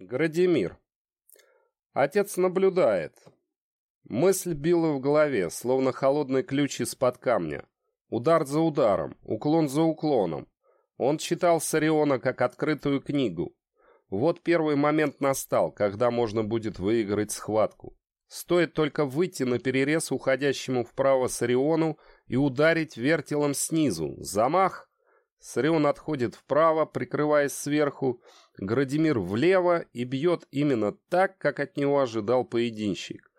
Градимир. Отец наблюдает. Мысль била в голове, словно холодный ключ из-под камня. Удар за ударом, уклон за уклоном. Он читал Сариона как открытую книгу. Вот первый момент настал, когда можно будет выиграть схватку. Стоит только выйти на перерез уходящему вправо Сариону и ударить вертелом снизу. Замах! Сарион отходит вправо, прикрываясь сверху, Градимир влево и бьет именно так, как от него ожидал поединщик.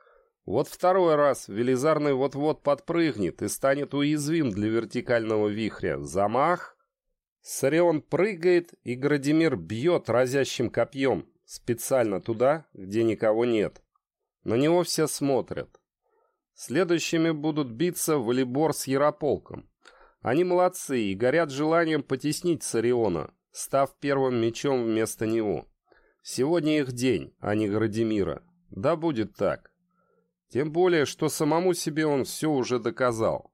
Вот второй раз Велизарный вот-вот подпрыгнет и станет уязвим для вертикального вихря. Замах. Сарион прыгает, и Градимир бьет разящим копьем, специально туда, где никого нет. На него все смотрят. Следующими будут биться Валибор с Ярополком. Они молодцы и горят желанием потеснить Сариона, став первым мечом вместо него. Сегодня их день, а не Градимира. Да будет так. Тем более, что самому себе он все уже доказал.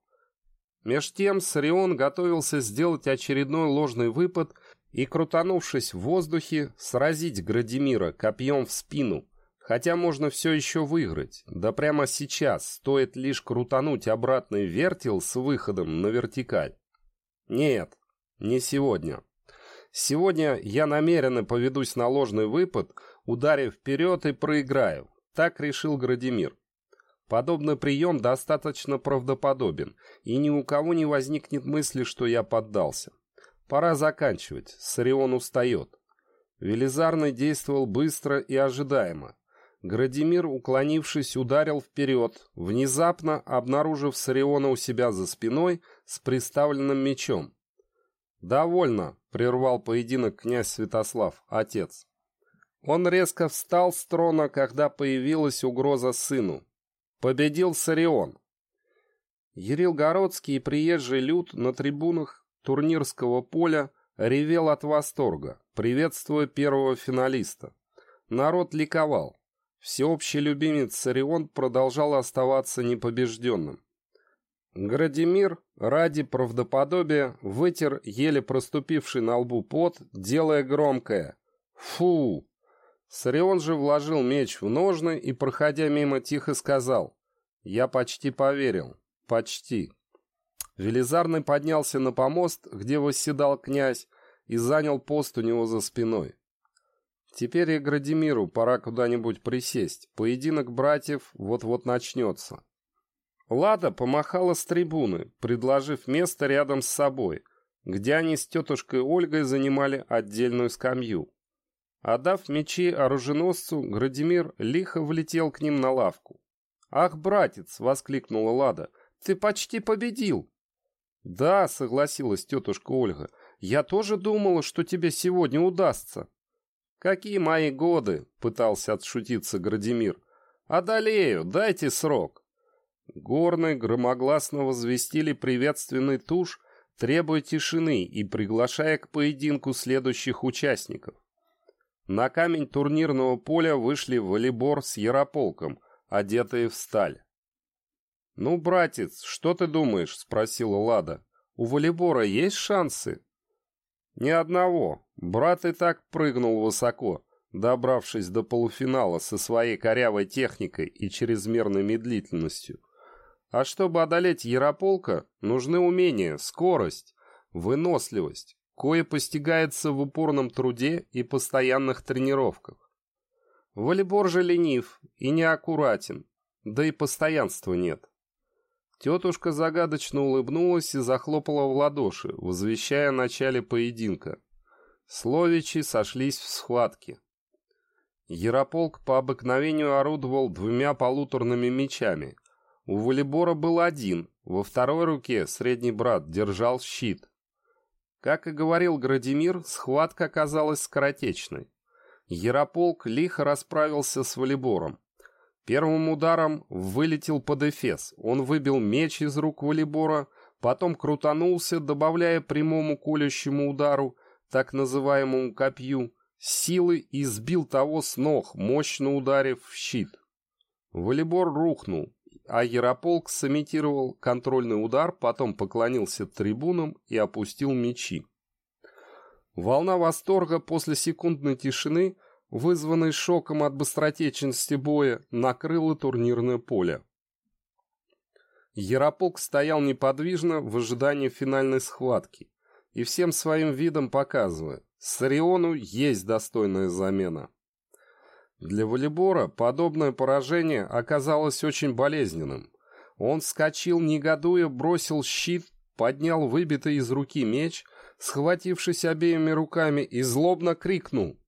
Меж тем Сарион готовился сделать очередной ложный выпад и, крутанувшись в воздухе, сразить Градимира копьем в спину. Хотя можно все еще выиграть. Да прямо сейчас стоит лишь крутануть обратный вертел с выходом на вертикаль. Нет, не сегодня. Сегодня я намеренно поведусь на ложный выпад, ударив вперед и проиграю. Так решил Градимир. Подобный прием достаточно правдоподобен, и ни у кого не возникнет мысли, что я поддался. Пора заканчивать, Сарион устает. Велизарный действовал быстро и ожидаемо. Градимир, уклонившись, ударил вперед, внезапно обнаружив Сариона у себя за спиной с приставленным мечом. «Довольно», — прервал поединок князь Святослав, отец. Он резко встал с трона, когда появилась угроза сыну. Победил Сарион. Ерилгородский и приезжий люд на трибунах турнирского поля ревел от восторга, приветствуя первого финалиста. Народ ликовал. Всеобщий любимец Сарион продолжал оставаться непобежденным. Градимир ради правдоподобия вытер еле проступивший на лбу пот, делая громкое «Фу!». Сарион же вложил меч в ножны и, проходя мимо, тихо сказал «Я почти поверил. Почти». Велизарный поднялся на помост, где восседал князь, и занял пост у него за спиной. Теперь и Градимиру пора куда-нибудь присесть. Поединок братьев вот-вот начнется. Лада помахала с трибуны, предложив место рядом с собой, где они с тетушкой Ольгой занимали отдельную скамью. Отдав мечи оруженосцу, Градимир лихо влетел к ним на лавку. «Ах, братец!» — воскликнула Лада. «Ты почти победил!» «Да», — согласилась тетушка Ольга. «Я тоже думала, что тебе сегодня удастся». «Какие мои годы?» — пытался отшутиться Градимир. «Одолею, дайте срок». Горны громогласно возвестили приветственный туш, требуя тишины и приглашая к поединку следующих участников. На камень турнирного поля вышли волейбор с Ярополком, одетые в сталь. «Ну, братец, что ты думаешь?» — спросила Лада. «У волейбора есть шансы?» «Ни одного. Брат и так прыгнул высоко, добравшись до полуфинала со своей корявой техникой и чрезмерной медлительностью. А чтобы одолеть Ярополка, нужны умения, скорость, выносливость, кое постигается в упорном труде и постоянных тренировках. Волейбор же ленив и неаккуратен, да и постоянства нет. Тетушка загадочно улыбнулась и захлопала в ладоши, возвещая о начале поединка. Словичи сошлись в схватке. Ярополк по обыкновению орудовал двумя полуторными мечами, у волейбора был один, во второй руке средний брат держал щит. Как и говорил Градимир, схватка оказалась скоротечной. Ярополк лихо расправился с волейбором. Первым ударом вылетел под эфес. Он выбил меч из рук волейбора, потом крутанулся, добавляя прямому колющему удару, так называемому копью, силы и сбил того с ног, мощно ударив в щит. Волейбор рухнул, а Ярополк сымитировал контрольный удар, потом поклонился трибунам и опустил мечи. Волна восторга после секундной тишины вызванный шоком от быстротечности боя, накрыло турнирное поле. Ярополк стоял неподвижно в ожидании финальной схватки и всем своим видом показывая, Сариону есть достойная замена. Для волейбора подобное поражение оказалось очень болезненным. Он вскочил, негодуя, бросил щит, поднял выбитый из руки меч, схватившись обеими руками, и злобно крикнул.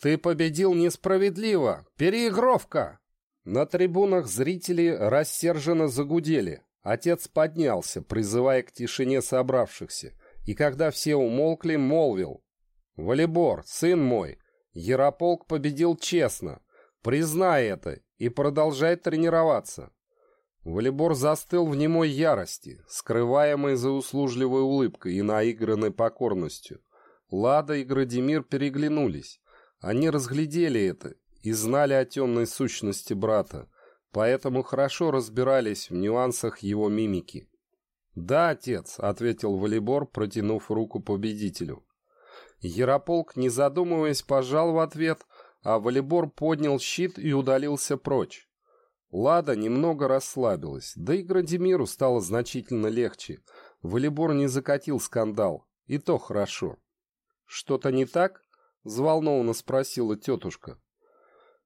«Ты победил несправедливо! Переигровка!» На трибунах зрители рассерженно загудели. Отец поднялся, призывая к тишине собравшихся, и когда все умолкли, молвил. «Волейбор, сын мой, Ярополк победил честно. Признай это и продолжай тренироваться». Волейбор застыл в немой ярости, скрываемой за услужливой улыбкой и наигранной покорностью. Лада и Градимир переглянулись. Они разглядели это и знали о темной сущности брата, поэтому хорошо разбирались в нюансах его мимики. «Да, отец», — ответил Волейбор, протянув руку победителю. Ярополк, не задумываясь, пожал в ответ, а Волейбор поднял щит и удалился прочь. Лада немного расслабилась, да и Градимиру стало значительно легче. Волейбор не закатил скандал, и то хорошо. «Что-то не так?» — взволнованно спросила тетушка.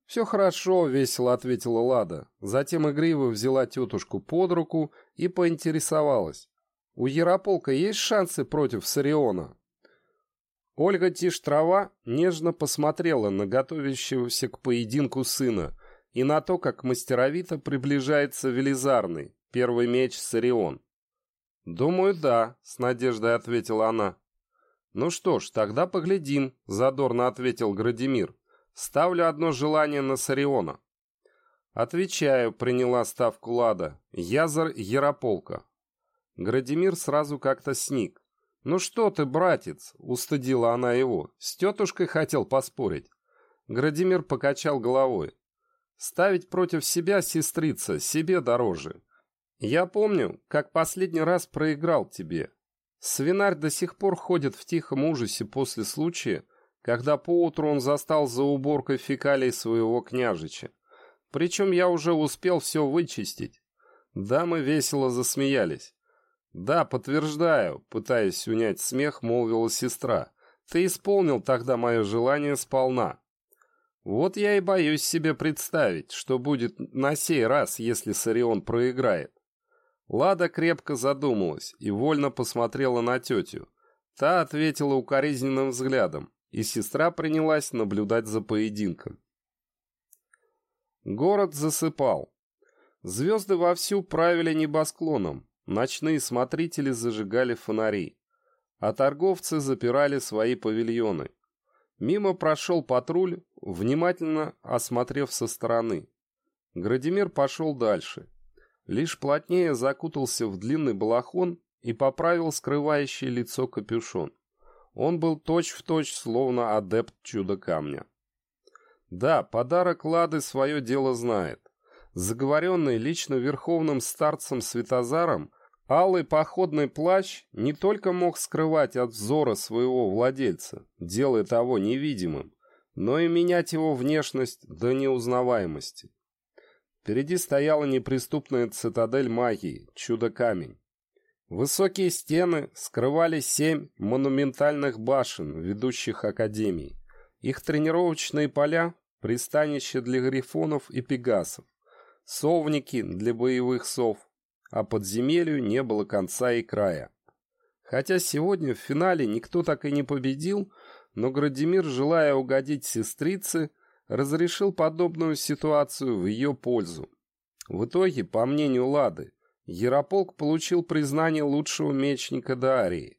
«Все хорошо», — весело ответила Лада. Затем игриво взяла тетушку под руку и поинтересовалась. «У Ярополка есть шансы против Сариона?» Ольга Тиштрова нежно посмотрела на готовящегося к поединку сына и на то, как мастеровито приближается Велизарный, первый меч Сарион. «Думаю, да», — с надеждой ответила она. «Ну что ж, тогда поглядим», — задорно ответил Градимир. «Ставлю одно желание на Сариона». «Отвечаю», — приняла ставку Лада. «Язар Ярополка». Градимир сразу как-то сник. «Ну что ты, братец?» — устыдила она его. «С тетушкой хотел поспорить». Градимир покачал головой. «Ставить против себя, сестрица, себе дороже. Я помню, как последний раз проиграл тебе. Свинарь до сих пор ходит в тихом ужасе после случая, когда поутру он застал за уборкой фекалий своего княжича. Причем я уже успел все вычистить». Дамы весело засмеялись. «Да, подтверждаю», — пытаясь унять смех, молвила сестра. «Ты исполнил тогда мое желание сполна». «Вот я и боюсь себе представить, что будет на сей раз, если Сарион проиграет». Лада крепко задумалась и вольно посмотрела на тетю. Та ответила укоризненным взглядом, и сестра принялась наблюдать за поединком. Город засыпал. Звезды вовсю правили небосклоном, Ночные смотрители зажигали фонари, а торговцы запирали свои павильоны. Мимо прошел патруль, внимательно осмотрев со стороны. Градимир пошел дальше. Лишь плотнее закутался в длинный балахон и поправил скрывающий лицо капюшон. Он был точь-в-точь, точь, словно адепт чудо-камня. Да, подарок Лады свое дело знает. Заговоренный лично верховным старцем Светозаром, алый походный плащ не только мог скрывать от взора своего владельца, делая того невидимым, но и менять его внешность до неузнаваемости. Впереди стояла неприступная цитадель магии, чудо-камень. Высокие стены скрывали семь монументальных башен, ведущих академии. Их тренировочные поля – пристанище для грифонов и пегасов совники для боевых сов, а подземелью не было конца и края. Хотя сегодня в финале никто так и не победил, но Градимир, желая угодить сестрице, разрешил подобную ситуацию в ее пользу. В итоге, по мнению Лады, Ярополк получил признание лучшего мечника Дарии,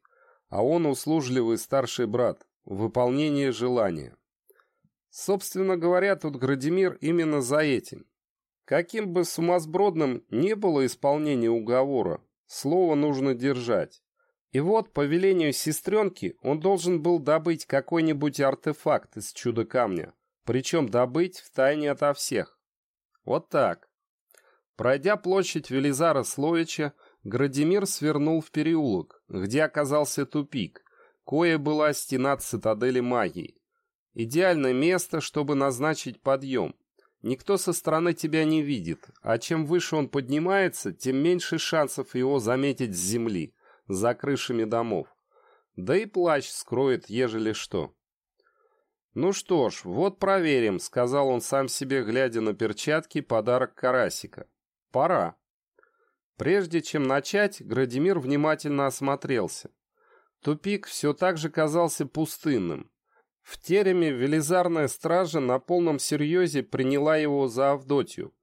а он услужливый старший брат, выполнение желания. Собственно говоря, тут Градимир именно за этим. Каким бы сумасбродным не было исполнение уговора, слово нужно держать. И вот, по велению сестренки, он должен был добыть какой-нибудь артефакт из чудо-камня, причем добыть втайне ото всех. Вот так. Пройдя площадь Велизара Слоича, Градимир свернул в переулок, где оказался тупик, кое была стена цитадели магии. Идеальное место, чтобы назначить подъем. Никто со стороны тебя не видит, а чем выше он поднимается, тем меньше шансов его заметить с земли, за крышами домов. Да и плащ скроет, ежели что. «Ну что ж, вот проверим», — сказал он сам себе, глядя на перчатки, подарок Карасика. «Пора». Прежде чем начать, Градимир внимательно осмотрелся. Тупик все так же казался пустынным. В тереме велизарная стража на полном серьезе приняла его за Авдотью,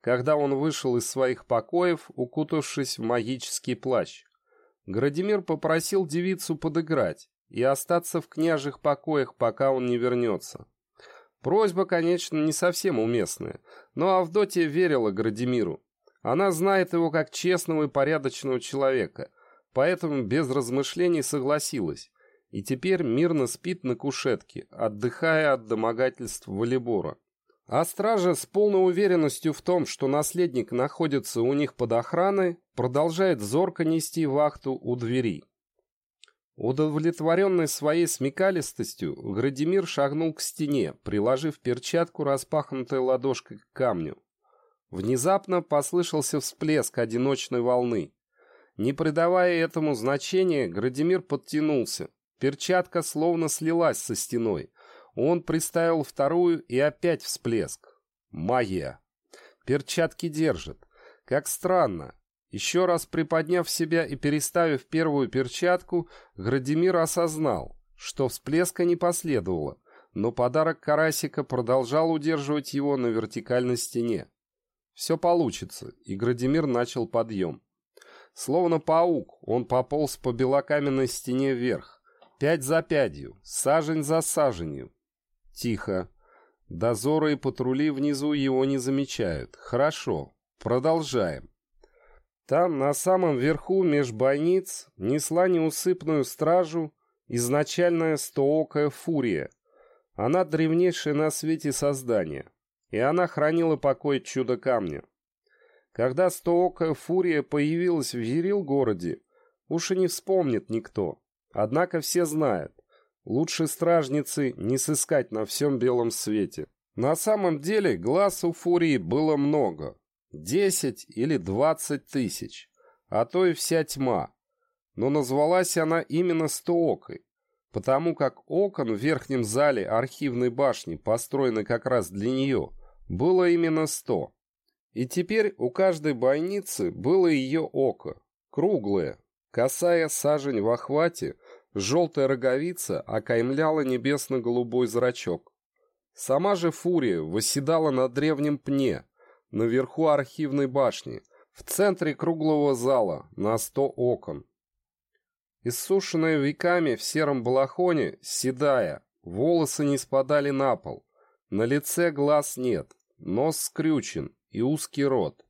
когда он вышел из своих покоев, укутавшись в магический плащ. Градимир попросил девицу подыграть и остаться в княжих покоях, пока он не вернется. Просьба, конечно, не совсем уместная, но Авдотья верила Градимиру. Она знает его как честного и порядочного человека, поэтому без размышлений согласилась, и теперь мирно спит на кушетке, отдыхая от домогательств волейбора. А стража с полной уверенностью в том, что наследник находится у них под охраной, продолжает зорко нести вахту у двери. Удовлетворенный своей смекалистостью, Градимир шагнул к стене, приложив перчатку распахнутой ладошкой к камню. Внезапно послышался всплеск одиночной волны. Не придавая этому значения, Градимир подтянулся. Перчатка словно слилась со стеной. Он приставил вторую и опять всплеск. Магия. Перчатки держит. Как странно. Еще раз приподняв себя и переставив первую перчатку, Градимир осознал, что всплеска не последовало, но подарок Карасика продолжал удерживать его на вертикальной стене. Все получится, и Градимир начал подъем. Словно паук, он пополз по белокаменной стене вверх, пять за пятью, сажень за саженью. Тихо. Дозоры и патрули внизу его не замечают. Хорошо, продолжаем. Там, на самом верху, меж бойниц, несла неусыпную стражу изначальная стоокая фурия. Она древнейшее на свете создание, и она хранила покой чудо-камня. Когда стоокая фурия появилась в Ерил-городе, уж и не вспомнит никто. Однако все знают, лучше стражницы не сыскать на всем белом свете. На самом деле глаз у фурии было много, Десять или двадцать тысяч, а то и вся тьма. Но назвалась она именно Стоокой, потому как окон в верхнем зале архивной башни, построенной как раз для нее, было именно сто. И теперь у каждой бойницы было ее око, круглое, косая сажень в охвате, желтая роговица окаймляла небесно-голубой зрачок. Сама же фурия восседала на древнем пне, наверху архивной башни, в центре круглого зала, на сто окон. Иссушенная веками в сером балахоне, седая, волосы не спадали на пол, на лице глаз нет, нос скрючен и узкий рот.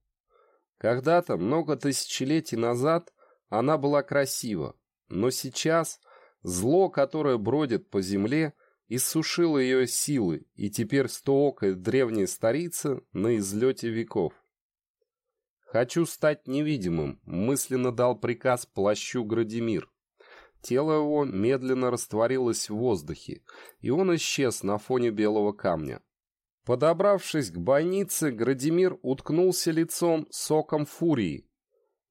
Когда-то, много тысячелетий назад, она была красива, но сейчас зло, которое бродит по земле, — иссушила ее силы, и теперь стоокая древняя старица на излете веков. «Хочу стать невидимым», — мысленно дал приказ плащу Градимир. Тело его медленно растворилось в воздухе, и он исчез на фоне белого камня. Подобравшись к бойнице, Градимир уткнулся лицом соком фурии.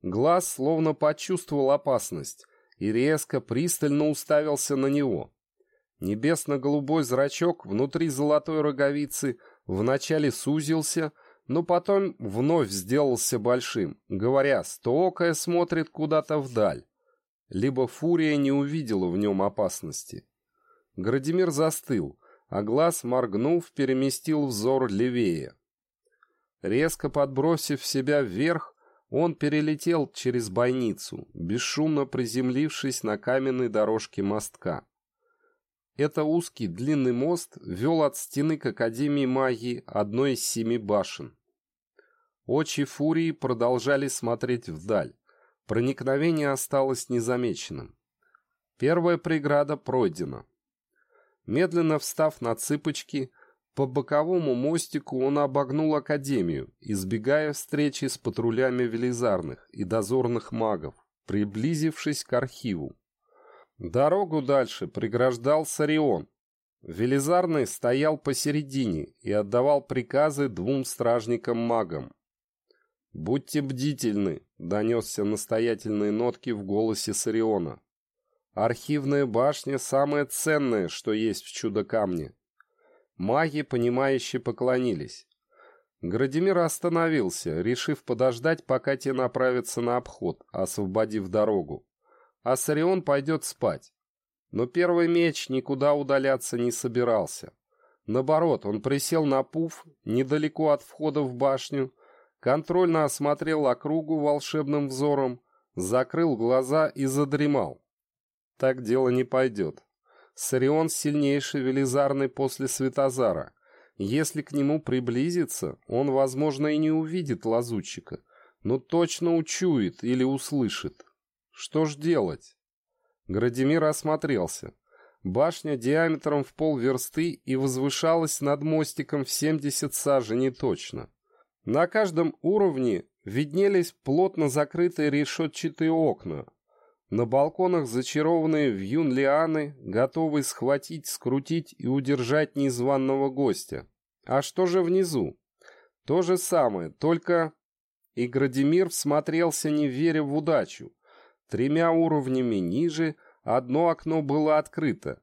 Глаз словно почувствовал опасность и резко, пристально уставился на него. Небесно-голубой зрачок внутри золотой роговицы вначале сузился, но потом вновь сделался большим, говоря, стоокая смотрит куда-то вдаль. Либо фурия не увидела в нем опасности. Градимир застыл, а глаз, моргнув, переместил взор левее. Резко подбросив себя вверх, он перелетел через бойницу, бесшумно приземлившись на каменной дорожке мостка. Это узкий длинный мост вел от стены к Академии магии одной из семи башен. Очи Фурии продолжали смотреть вдаль. Проникновение осталось незамеченным. Первая преграда пройдена. Медленно встав на цыпочки, по боковому мостику он обогнул Академию, избегая встречи с патрулями велизарных и дозорных магов, приблизившись к архиву. Дорогу дальше преграждал Сарион. Велизарный стоял посередине и отдавал приказы двум стражникам-магам. «Будьте бдительны», — донесся настоятельные нотки в голосе Сариона. «Архивная башня — самое ценное, что есть в чудо-камне». Маги, понимающе поклонились. Градимир остановился, решив подождать, пока те направятся на обход, освободив дорогу. А Сарион пойдет спать. Но первый меч никуда удаляться не собирался. Наоборот, он присел на пуф, недалеко от входа в башню, контрольно осмотрел округу волшебным взором, закрыл глаза и задремал. Так дело не пойдет. Сарион сильнейший велизарный после Светозара. Если к нему приблизиться, он, возможно, и не увидит лазутчика, но точно учует или услышит. Что ж делать? Градимир осмотрелся. Башня диаметром в полверсты и возвышалась над мостиком в 70 саженей точно. На каждом уровне виднелись плотно закрытые решетчатые окна. На балконах зачарованные вьюн лианы, готовые схватить, скрутить и удержать незваного гостя. А что же внизу? То же самое, только... И Градимир всмотрелся, не веря в удачу. Тремя уровнями ниже одно окно было открыто.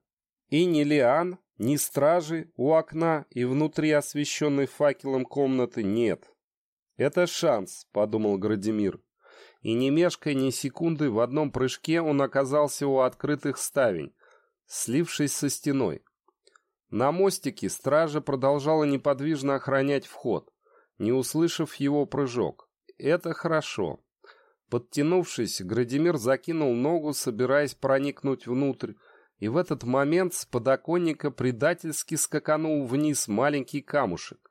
И ни лиан, ни стражи у окна и внутри освещенной факелом комнаты нет. «Это шанс», — подумал Градимир. И не мешкая ни секунды, в одном прыжке он оказался у открытых ставень, слившись со стеной. На мостике стража продолжала неподвижно охранять вход, не услышав его прыжок. Это хорошо. Подтянувшись, Градимир закинул ногу, собираясь проникнуть внутрь, и в этот момент с подоконника предательски скаканул вниз маленький камушек.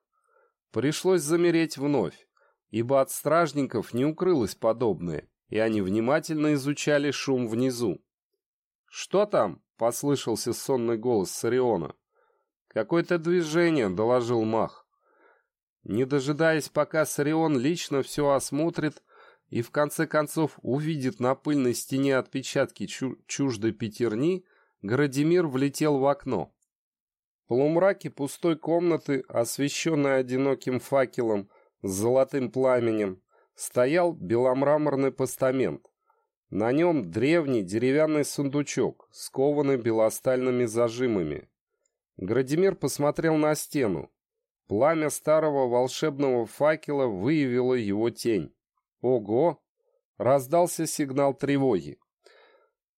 Пришлось замереть вновь, ибо от стражников не укрылось подобное, и они внимательно изучали шум внизу. «Что там?» — послышался сонный голос Сариона. «Какое-то движение», — доложил Мах. Не дожидаясь, пока Сарион лично все осмотрит, и в конце концов увидит на пыльной стене отпечатки чу чуждой пятерни, Градимир влетел в окно. В полумраке пустой комнаты, освещенной одиноким факелом с золотым пламенем, стоял беломраморный постамент. На нем древний деревянный сундучок, скованный белостальными зажимами. Градимир посмотрел на стену. Пламя старого волшебного факела выявило его тень. Ого! Раздался сигнал тревоги.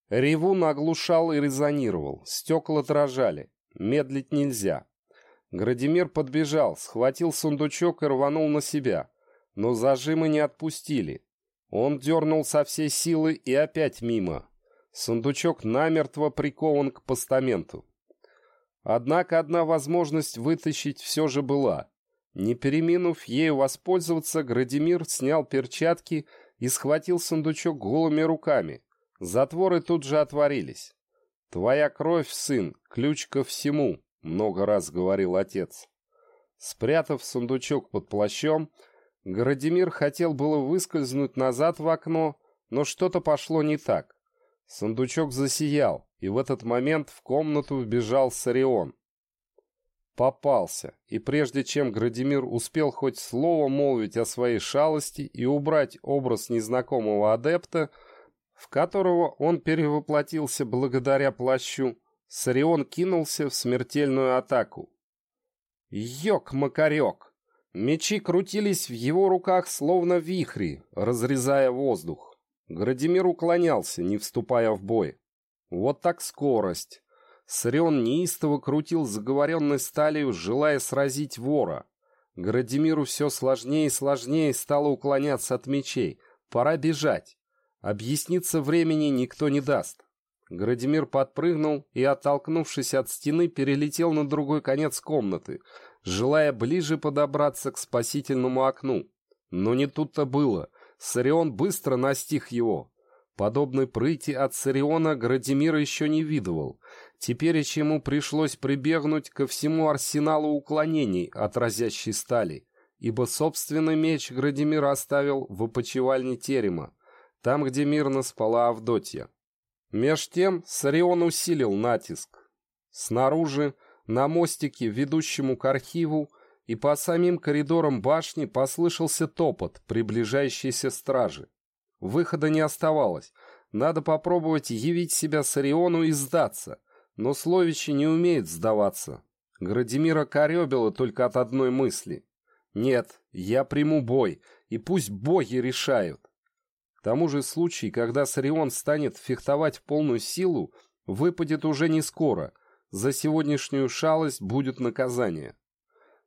Ревун оглушал и резонировал. Стекла дрожали. Медлить нельзя. Градимир подбежал, схватил сундучок и рванул на себя. Но зажимы не отпустили. Он дернул со всей силы и опять мимо. Сундучок намертво прикован к постаменту. Однако одна возможность вытащить все же была. Не переминув ею воспользоваться, Градимир снял перчатки и схватил сундучок голыми руками. Затворы тут же отворились. «Твоя кровь, сын, ключ ко всему», — много раз говорил отец. Спрятав сундучок под плащом, Градимир хотел было выскользнуть назад в окно, но что-то пошло не так. Сундучок засиял, и в этот момент в комнату вбежал Сарион. Попался, и прежде чем Градимир успел хоть слово молвить о своей шалости и убрать образ незнакомого адепта, в которого он перевоплотился благодаря плащу, Сарион кинулся в смертельную атаку. Ёк-макарёк! Мечи крутились в его руках словно вихри, разрезая воздух. Градимир уклонялся, не вступая в бой. Вот так скорость. Сарион неистово крутил заговоренной сталью, желая сразить вора. Градимиру все сложнее и сложнее стало уклоняться от мечей. Пора бежать. Объясниться времени никто не даст. Градимир подпрыгнул и, оттолкнувшись от стены, перелетел на другой конец комнаты, желая ближе подобраться к спасительному окну. Но не тут-то было. Сарион быстро настиг его. Подобной прыти от Сариона Градимир еще не видывал. Теперь ему пришлось прибегнуть ко всему арсеналу уклонений от разящей стали, ибо собственный меч Градимир оставил в опочивальне терема, там, где мирно спала Авдотья. Меж тем Сарион усилил натиск. Снаружи, на мостике, ведущему к архиву, и по самим коридорам башни послышался топот приближающейся стражи. Выхода не оставалось. Надо попробовать явить себя Сариону и сдаться. Но Словичи не умеет сдаваться. Градимира коребила только от одной мысли. Нет, я приму бой, и пусть боги решают. Тому же случай, когда Сарион станет фехтовать в полную силу, выпадет уже не скоро. За сегодняшнюю шалость будет наказание.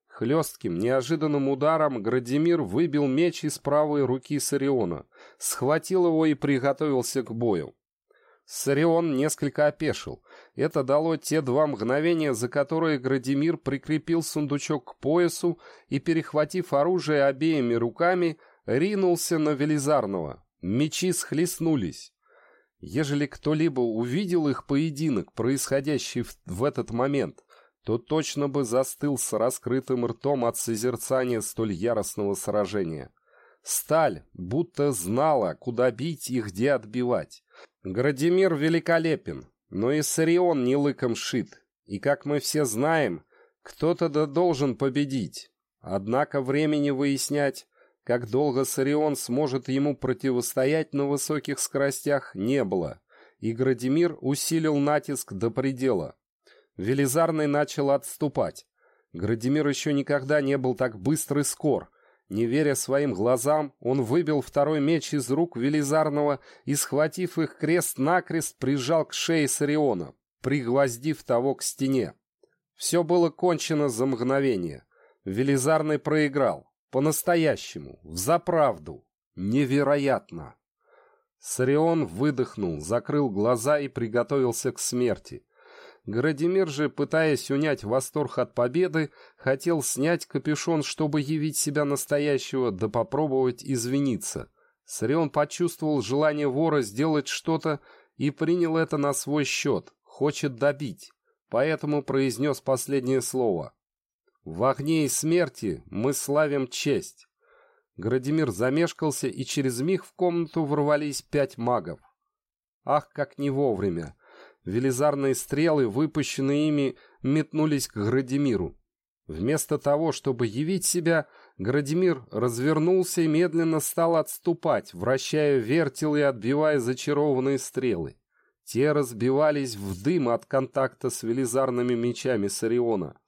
Хлестким, неожиданным ударом Градимир выбил меч из правой руки Сариона, схватил его и приготовился к бою. Сарион несколько опешил. Это дало те два мгновения, за которые Градимир прикрепил сундучок к поясу и, перехватив оружие обеими руками, ринулся на Велизарного. Мечи схлестнулись. Ежели кто-либо увидел их поединок, происходящий в, в этот момент, то точно бы застыл с раскрытым ртом от созерцания столь яростного сражения. Сталь будто знала, куда бить и где отбивать. Градимир великолепен, но и Сарион не лыком шит. И, как мы все знаем, кто-то да должен победить. Однако времени выяснять, как долго Сарион сможет ему противостоять на высоких скоростях, не было. И Градимир усилил натиск до предела. Велизарный начал отступать. Градимир еще никогда не был так быстр и скор. Не веря своим глазам, он выбил второй меч из рук Велизарного и, схватив их крест-накрест, прижал к шее Сариона, пригвоздив того к стене. Все было кончено за мгновение. Велизарный проиграл. По-настоящему. Взаправду. Невероятно. Сарион выдохнул, закрыл глаза и приготовился к смерти. Градимир же, пытаясь унять восторг от победы, хотел снять капюшон, чтобы явить себя настоящего, да попробовать извиниться. Сарион почувствовал желание вора сделать что-то и принял это на свой счет, хочет добить, поэтому произнес последнее слово. «В огне и смерти мы славим честь». Градимир замешкался, и через миг в комнату ворвались пять магов. Ах, как не вовремя! Велизарные стрелы, выпущенные ими, метнулись к Градимиру. Вместо того, чтобы явить себя, Градимир развернулся и медленно стал отступать, вращая вертел и отбивая зачарованные стрелы. Те разбивались в дым от контакта с велизарными мечами Сариона.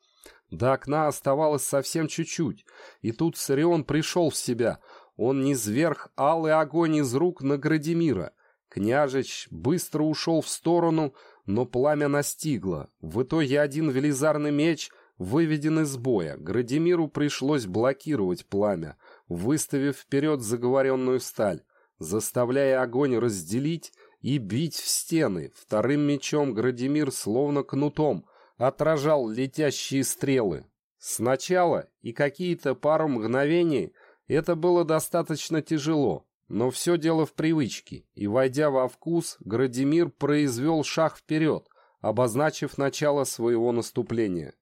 До окна оставалось совсем чуть-чуть, и тут Сарион пришел в себя. Он низверг алый огонь из рук на Градимира. Княжич быстро ушел в сторону, но пламя настигло. В итоге один велизарный меч выведен из боя. Градимиру пришлось блокировать пламя, выставив вперед заговоренную сталь, заставляя огонь разделить и бить в стены. Вторым мечом Градимир, словно кнутом, отражал летящие стрелы. Сначала и какие-то пару мгновений это было достаточно тяжело, но все дело в привычке, и, войдя во вкус, Градимир произвел шаг вперед, обозначив начало своего наступления.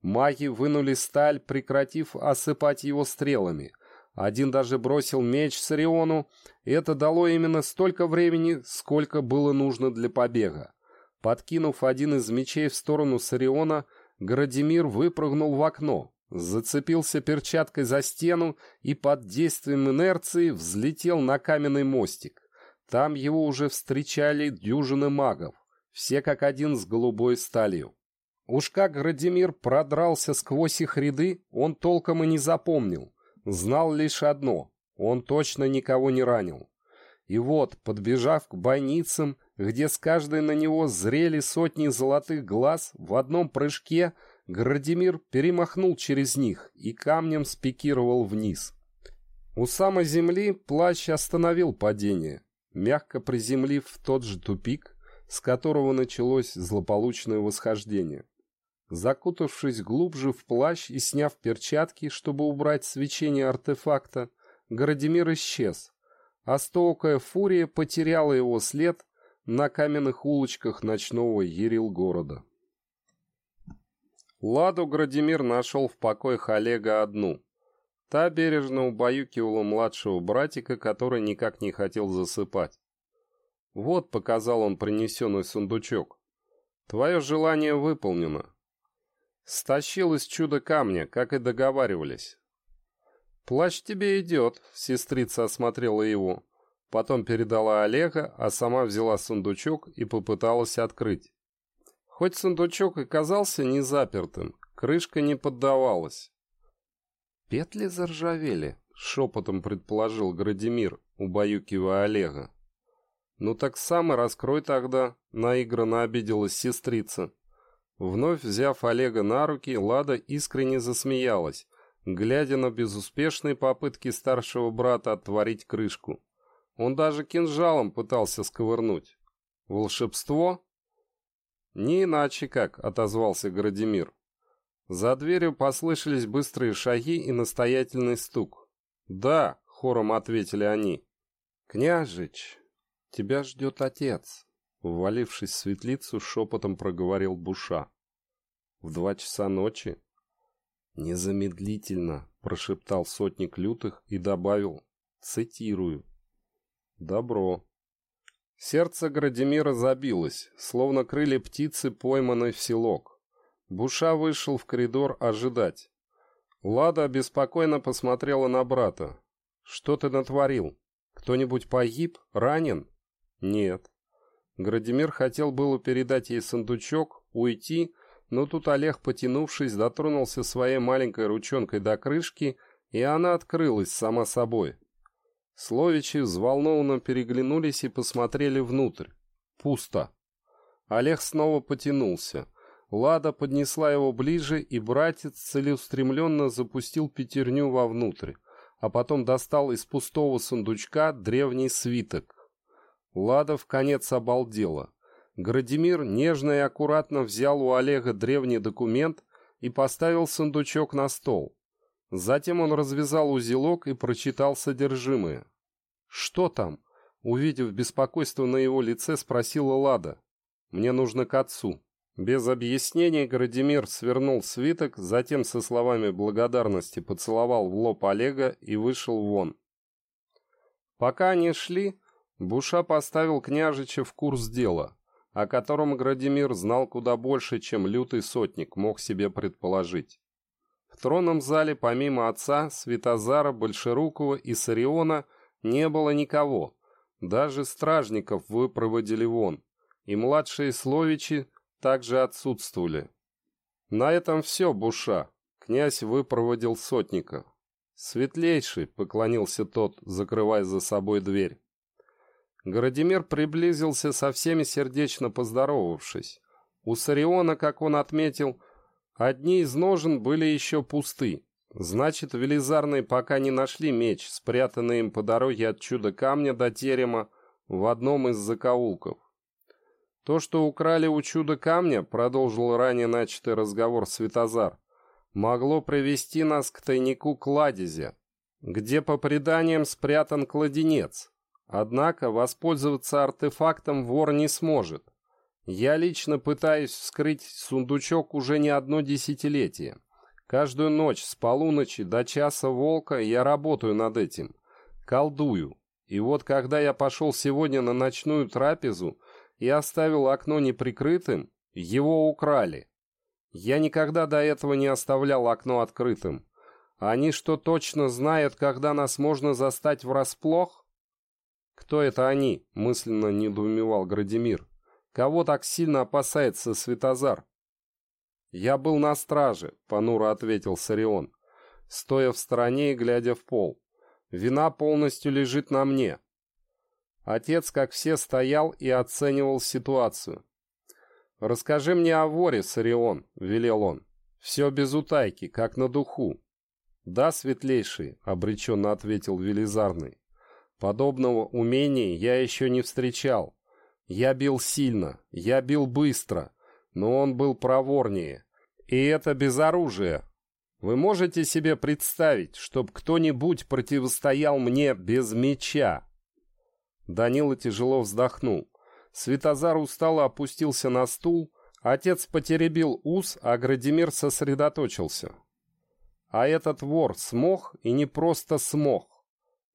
Маги вынули сталь, прекратив осыпать его стрелами. Один даже бросил меч Сариону, и это дало именно столько времени, сколько было нужно для побега. Подкинув один из мечей в сторону Сариона, Градимир выпрыгнул в окно, Зацепился перчаткой за стену и под действием инерции взлетел на каменный мостик. Там его уже встречали дюжины магов, все как один с голубой сталью. Уж как Градимир продрался сквозь их ряды, он толком и не запомнил. Знал лишь одно — он точно никого не ранил. И вот, подбежав к бойницам, где с каждой на него зрели сотни золотых глаз, в одном прыжке — Градимир перемахнул через них и камнем спикировал вниз. У самой земли плащ остановил падение, мягко приземлив в тот же тупик, с которого началось злополучное восхождение. Закутавшись глубже в плащ и сняв перчатки, чтобы убрать свечение артефакта, Градимир исчез, а стокая фурия потеряла его след на каменных улочках ночного Ерил города. Ладу Градимир нашел в покоях Олега одну. Та бережно убаюкивала младшего братика, который никак не хотел засыпать. «Вот», — показал он принесенный сундучок, — «твое желание выполнено». Стащил из чуда камня, как и договаривались. «Плащ тебе идет», — сестрица осмотрела его. Потом передала Олега, а сама взяла сундучок и попыталась открыть. Хоть сундучок и казался незапертым, крышка не поддавалась. «Петли заржавели», — шепотом предположил Градимир, убаюкивая Олега. «Ну так сам и раскрой тогда», — наигранно обиделась сестрица. Вновь взяв Олега на руки, Лада искренне засмеялась, глядя на безуспешные попытки старшего брата отворить крышку. Он даже кинжалом пытался сковырнуть. «Волшебство?» «Не иначе как», — отозвался Градимир. За дверью послышались быстрые шаги и настоятельный стук. «Да», — хором ответили они. «Княжич, тебя ждет отец», — ввалившись в светлицу, шепотом проговорил Буша. «В два часа ночи?» «Незамедлительно», — прошептал сотник лютых и добавил, цитирую. «Добро». Сердце Градимира забилось, словно крылья птицы, пойманной в селок. Буша вышел в коридор ожидать. Лада беспокойно посмотрела на брата. «Что ты натворил? Кто-нибудь погиб? Ранен?» «Нет». Градимир хотел было передать ей сундучок, уйти, но тут Олег, потянувшись, дотронулся своей маленькой ручонкой до крышки, и она открылась сама собой. Словичи взволнованно переглянулись и посмотрели внутрь. Пусто. Олег снова потянулся. Лада поднесла его ближе, и братец целеустремленно запустил пятерню вовнутрь, а потом достал из пустого сундучка древний свиток. Лада в конец обалдела. Градимир нежно и аккуратно взял у Олега древний документ и поставил сундучок на стол. Затем он развязал узелок и прочитал содержимое. «Что там?» Увидев беспокойство на его лице, спросила Лада. «Мне нужно к отцу». Без объяснений Градимир свернул свиток, затем со словами благодарности поцеловал в лоб Олега и вышел вон. Пока они шли, Буша поставил княжича в курс дела о котором Градимир знал куда больше, чем лютый сотник мог себе предположить. В тронном зале помимо отца, Светозара, Большерукова и Сариона не было никого, даже стражников выпроводили вон, и младшие словичи также отсутствовали. На этом все, Буша. Князь выпроводил сотника. «Светлейший», — поклонился тот, закрывая за собой дверь. Городимир приблизился со всеми сердечно поздоровавшись. У Сариона, как он отметил, одни из ножен были еще пусты. Значит, велизарные пока не нашли меч, спрятанный им по дороге от чуда-камня до терема в одном из закоулков. То, что украли у чуда-камня, продолжил ранее начатый разговор Светозар, могло привести нас к тайнику кладезя, где, по преданиям, спрятан кладенец. Однако воспользоваться артефактом вор не сможет. Я лично пытаюсь вскрыть сундучок уже не одно десятилетие. Каждую ночь с полуночи до часа волка я работаю над этим. Колдую. И вот когда я пошел сегодня на ночную трапезу и оставил окно неприкрытым, его украли. Я никогда до этого не оставлял окно открытым. Они что точно знают, когда нас можно застать врасплох? «Кто это они?» — мысленно недоумевал Градимир. «Кого так сильно опасается Светозар?» «Я был на страже», — понуро ответил Сарион, стоя в стороне и глядя в пол. «Вина полностью лежит на мне». Отец, как все, стоял и оценивал ситуацию. «Расскажи мне о воре, Сарион», — велел он. «Все без утайки, как на духу». «Да, светлейший», — обреченно ответил Велизарный. Подобного умения я еще не встречал. Я бил сильно, я бил быстро, но он был проворнее. И это без оружия. Вы можете себе представить, чтоб кто-нибудь противостоял мне без меча? Данила тяжело вздохнул. Светозар устало опустился на стул, отец потеребил ус, а Градимир сосредоточился. А этот вор смог и не просто смог.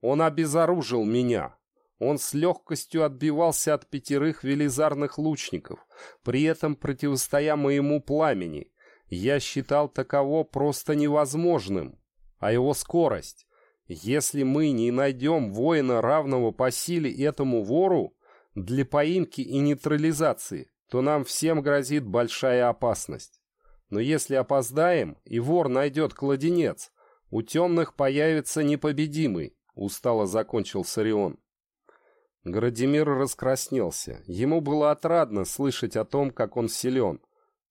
Он обезоружил меня. Он с легкостью отбивался от пятерых велизарных лучников, при этом противостоя моему пламени. Я считал таково просто невозможным. А его скорость. Если мы не найдем воина, равного по силе этому вору, для поимки и нейтрализации, то нам всем грозит большая опасность. Но если опоздаем, и вор найдет кладенец, у темных появится непобедимый, устало закончил Сарион. Градимир раскраснелся. Ему было отрадно слышать о том, как он силен.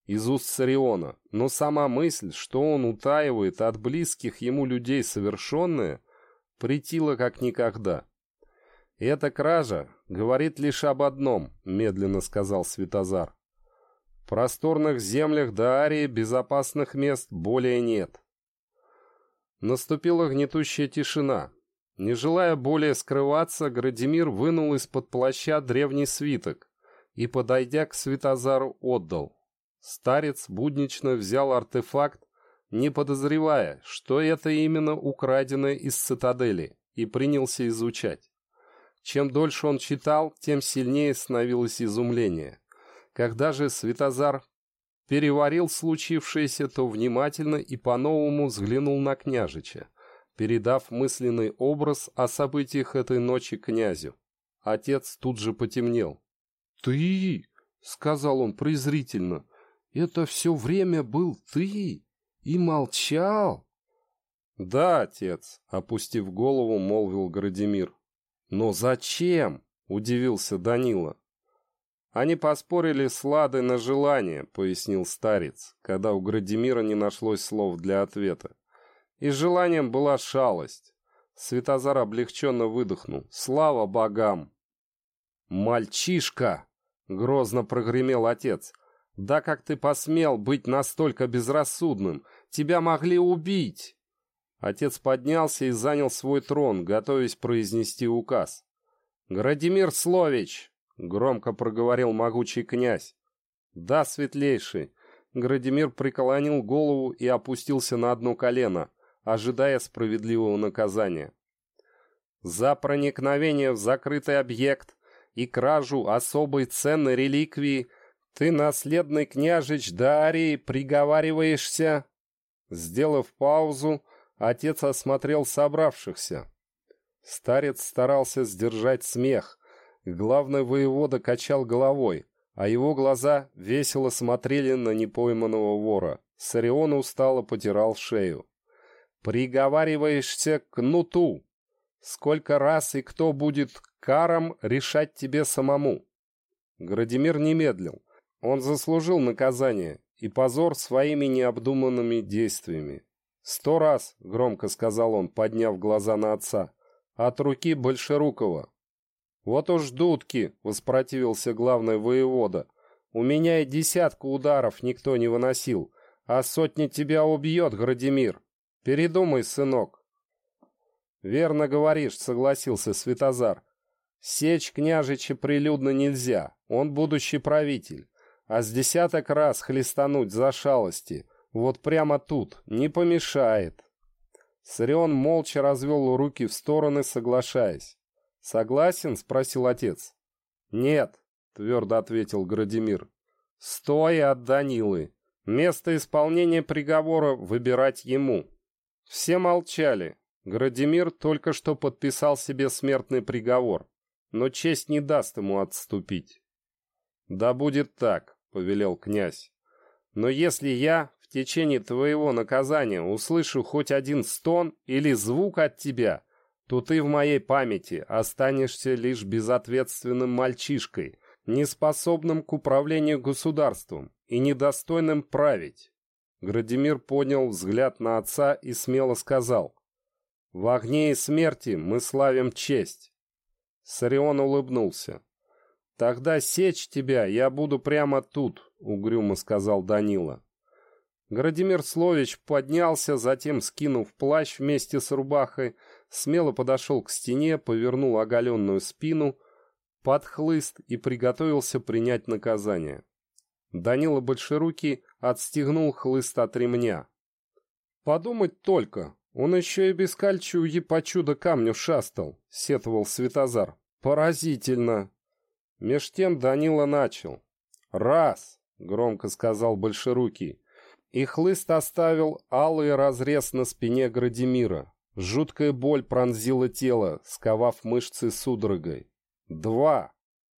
Из уст Сариона. Но сама мысль, что он утаивает от близких ему людей совершенное, притила как никогда. «Эта кража говорит лишь об одном», — медленно сказал Светозар. «В просторных землях Даарии безопасных мест более нет». Наступила гнетущая тишина. Не желая более скрываться, Градимир вынул из-под плаща древний свиток и, подойдя к Светозару, отдал. Старец буднично взял артефакт, не подозревая, что это именно украденное из цитадели, и принялся изучать. Чем дольше он читал, тем сильнее становилось изумление. Когда же Светозар переварил случившееся, то внимательно и по-новому взглянул на княжича, передав мысленный образ о событиях этой ночи князю. Отец тут же потемнел. «Ты?» — сказал он презрительно. «Это все время был ты? И молчал?» «Да, отец», — опустив голову, молвил Градимир. «Но зачем?» — удивился Данила. «Они поспорили с Ладой на желание», — пояснил старец, когда у Градимира не нашлось слов для ответа. И желанием была шалость. Светозар облегченно выдохнул. «Слава богам!» «Мальчишка!» — грозно прогремел отец. «Да как ты посмел быть настолько безрассудным? Тебя могли убить!» Отец поднялся и занял свой трон, готовясь произнести указ. «Градимир Слович!» — громко проговорил могучий князь. «Да, светлейший!» Градимир преклонил голову и опустился на одно колено, ожидая справедливого наказания. «За проникновение в закрытый объект и кражу особой ценной реликвии ты, наследный княжич Дарий, приговариваешься...» Сделав паузу, Отец осмотрел собравшихся. Старец старался сдержать смех. Главный воевода качал головой, а его глаза весело смотрели на непойманного вора. Сарион устало потирал шею. «Приговариваешься к нуту! Сколько раз и кто будет каром решать тебе самому?» Градимир не медлил. Он заслужил наказание и позор своими необдуманными действиями. «Сто раз», — громко сказал он, подняв глаза на отца, — «от руки Большерукова». «Вот уж дудки», — воспротивился главный воевода. «У меня и десятку ударов никто не выносил, а сотни тебя убьет, Градимир. Передумай, сынок». «Верно говоришь», — согласился Светозар. «Сечь княжича прилюдно нельзя, он будущий правитель, а с десяток раз хлестануть за шалости — вот прямо тут. Не помешает. Сарион молча развел руки в стороны, соглашаясь. «Согласен?» — спросил отец. «Нет», — твердо ответил Градимир. «Стой от Данилы. Место исполнения приговора выбирать ему». Все молчали. Градимир только что подписал себе смертный приговор, но честь не даст ему отступить. «Да будет так», — повелел князь. «Но если я в течение твоего наказания услышу хоть один стон или звук от тебя, то ты в моей памяти останешься лишь безответственным мальчишкой, неспособным к управлению государством и недостойным править. Градимир поднял взгляд на отца и смело сказал, «В огне и смерти мы славим честь». Сарион улыбнулся. «Тогда сечь тебя я буду прямо тут», — угрюмо сказал Данила. Градимир Слович поднялся, затем, скинув плащ вместе с рубахой, смело подошел к стене, повернул оголенную спину под хлыст и приготовился принять наказание. Данила Большерукий отстегнул хлыст от ремня. «Подумать только, он еще и без кольчуги по чудо-камню шастал», — сетовал Светозар. «Поразительно!» Меж тем Данила начал. «Раз!» — громко сказал Большерукий. И хлыст оставил алый разрез на спине Градимира. Жуткая боль пронзила тело, сковав мышцы судорогой. Два.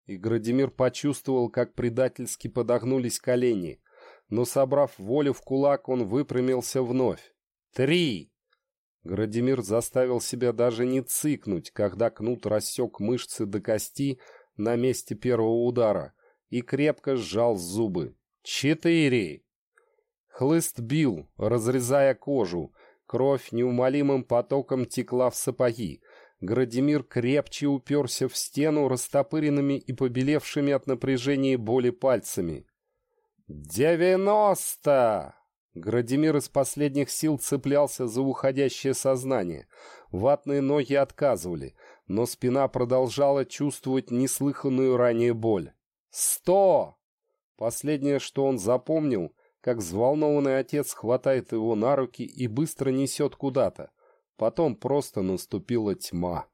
И Градимир почувствовал, как предательски подогнулись колени. Но, собрав волю в кулак, он выпрямился вновь. Три. Градимир заставил себя даже не цыкнуть, когда кнут рассек мышцы до кости на месте первого удара и крепко сжал зубы. Четыре. Хлыст бил, разрезая кожу. Кровь неумолимым потоком текла в сапоги. Градимир крепче уперся в стену растопыренными и побелевшими от напряжения и боли пальцами. «Девяносто!» Градимир из последних сил цеплялся за уходящее сознание. Ватные ноги отказывали, но спина продолжала чувствовать неслыханную ранее боль. «Сто!» Последнее, что он запомнил, как взволнованный отец хватает его на руки и быстро несет куда-то. Потом просто наступила тьма.